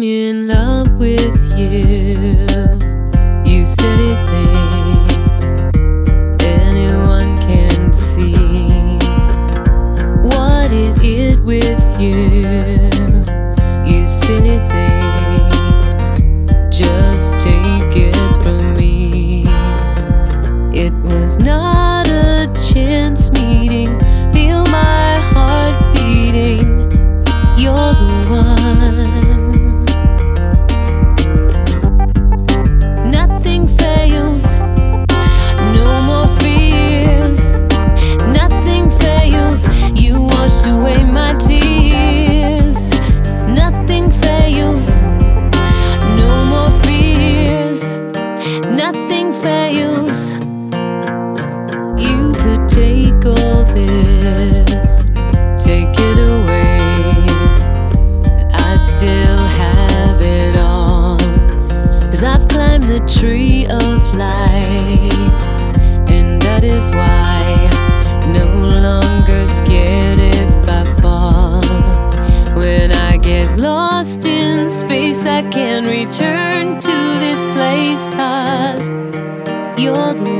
I'm in love with you. You silly thing, anyone can see. What is it with you? You silly thing, tree of life. And that is why no longer scared if I fall. When I get lost in space, I can return to this place. Cause you're the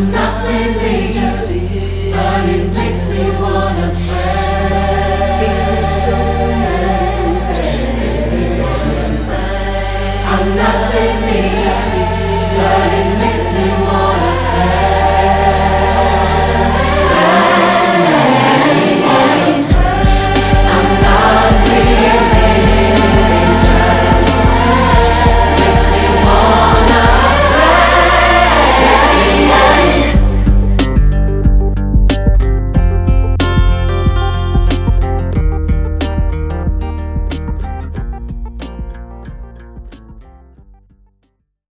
I'm not religious.